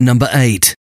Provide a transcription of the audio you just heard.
Number 8.